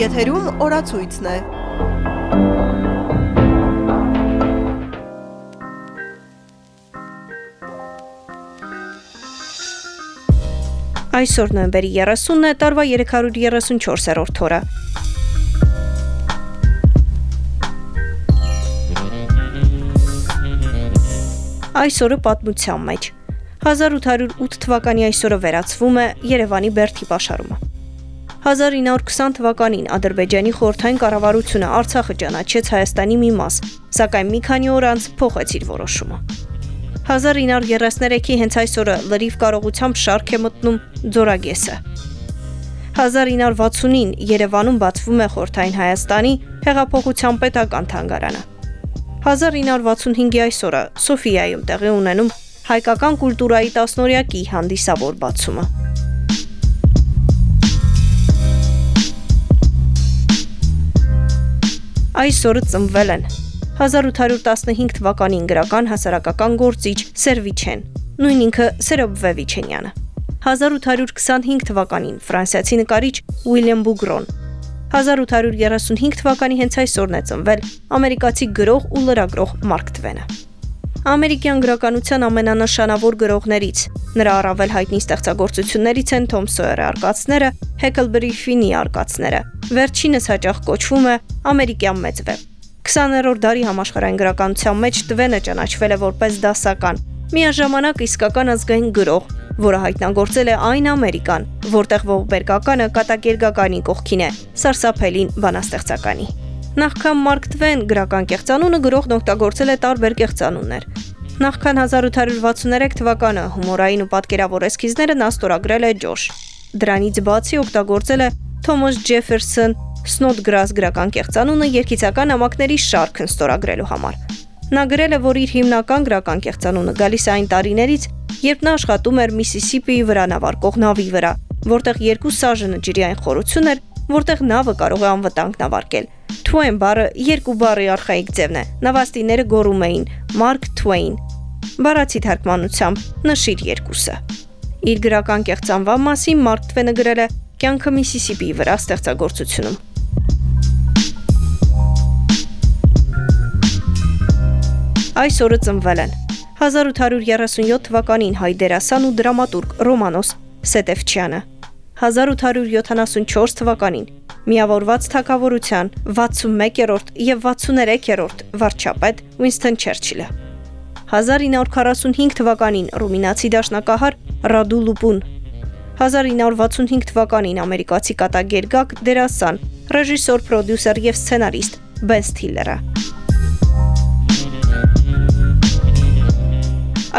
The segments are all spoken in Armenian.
Եթերում օրացույցն է։ Այսօր նոյեմբերի 30-ն է, տարվա 334-րդ օրը։ Այսօրը պատմության մեջ 1808 թվականի այսօրը վերացվում է Երևանի Բերթի պաշարումը։ 1920 թվականին Ադրբեջանի խորթային կառավարությունը Արցախը ճանաչեց Հայաստանի մի մաս, սակայն մի քանի օր անց փոխեց իր որոշումը։ 1933-ի հենց այս օրը լրիվ կարողությամբ շարք է մտնում Ձորագեսը։ 1960-ին Երևանում բացվում է Խորթային Հայաստանի հեղափոխության պետական թանգարանը։ 1965-ի այսօրը Սոֆիայում տեղի ունենում հայկական կուլտուրայի 10-օրյակի հանդիսավոր բացումը։ Այսօրը ծնվել են 1815 թվականին գրական հասարակական գործիչ Սերվիչեն, նույն ինքը Սերոբ Վիչենյանը։ 1825 թվականին ֆրանսիացի նկարիչ Ուիլյամ Բուգրոն 1835 թվականի հենց այսօրն է ծնվել ամերիկացի գրող ու լրագրող Մարկ Տվենը։ Ամերիկյան գրականության ամենանշանավոր գրողներից։ Նրա առավել հայտնի ստեղծագործություններից են Թոմ Սոյերը արկածները, Հեքլբերի Ֆինի արկածները։ Վերջինս հաճախ կոչվում է ամերիկյան մեծ վեպ։ 20-րդ դարի համաշխարհային գրականության մեջ Տվենը ճանաչվել է որպես դասական, միաժամանակ իսկական ազգային գրող, որը հայտնագործել է այն Ամերիկան, որտեղ ողբերգականը կատակերգականի կողքին է, սարսափելին բանաստեղծականի։ Նախքան Մարկ Տվեն գրական կեղծանունը գրողն օգտագործել է տարբեր կեղծանուններ։ Նախքան 1863 թվականը հումորային ու պատկերավոր էսքիզները նա ստորագրել է Ջոշ։ Դրանից բացի օգտագործել է Թոմաս Ջեֆերսոն Սնոդգրաս գրական կեղծանունը երկիցական ամակների շարքն ստորագրելու համար։ Նա գրել է, որ իր հիմնական գրական կեղծանունը գալիս է այն տարիներից, երբ նա աշխատում էր Միսիսիպիի վրա նավարկող նավի վրա, որտեղ երկու սաժենը ջրի այն խորություն էր, որտեղ նավը կարող է անվտանգ նավարկել։ Twain բառը երկու բառի արխայիկ ձևն է։ Նավաստիները գոռում էին Mark Twain։ Բառացի թարգմանությամբ նշիր երկուսը։ Իր գրական կեղծանվան մասին Մարկ Տվենը գրել է Կյանքը Միսիսիպիի վրա ստեղծագործությունում։ Այս օրը ծնվել են 1837 թվականին հայ դերասան ու դրամատուրգ Ռոմանոս Սետևչյանը 1874 թվականին միավորված թակավորության 61-րդ եւ 63-րդ վարչապետ Ուինսթոն Չերչիլը 1945 թվականին ռումինացի դաշնակահար Ռադու Լուպուն 1965 թվականին ամերիկացի կատակերգակ, դերասան, ռեժիսոր, պրոդյուսեր եւ սցենարիստ Բեն Սթիլերը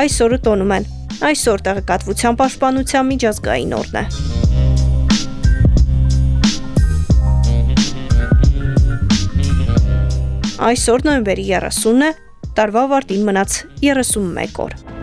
Այսօրը տոնում են Այսօր տեղեկատվության պաշտպանության միջազգային օրն է։ Այսօր նոյեմբերի 30-ն է, տարվա ավարտին մնաց 31 օր։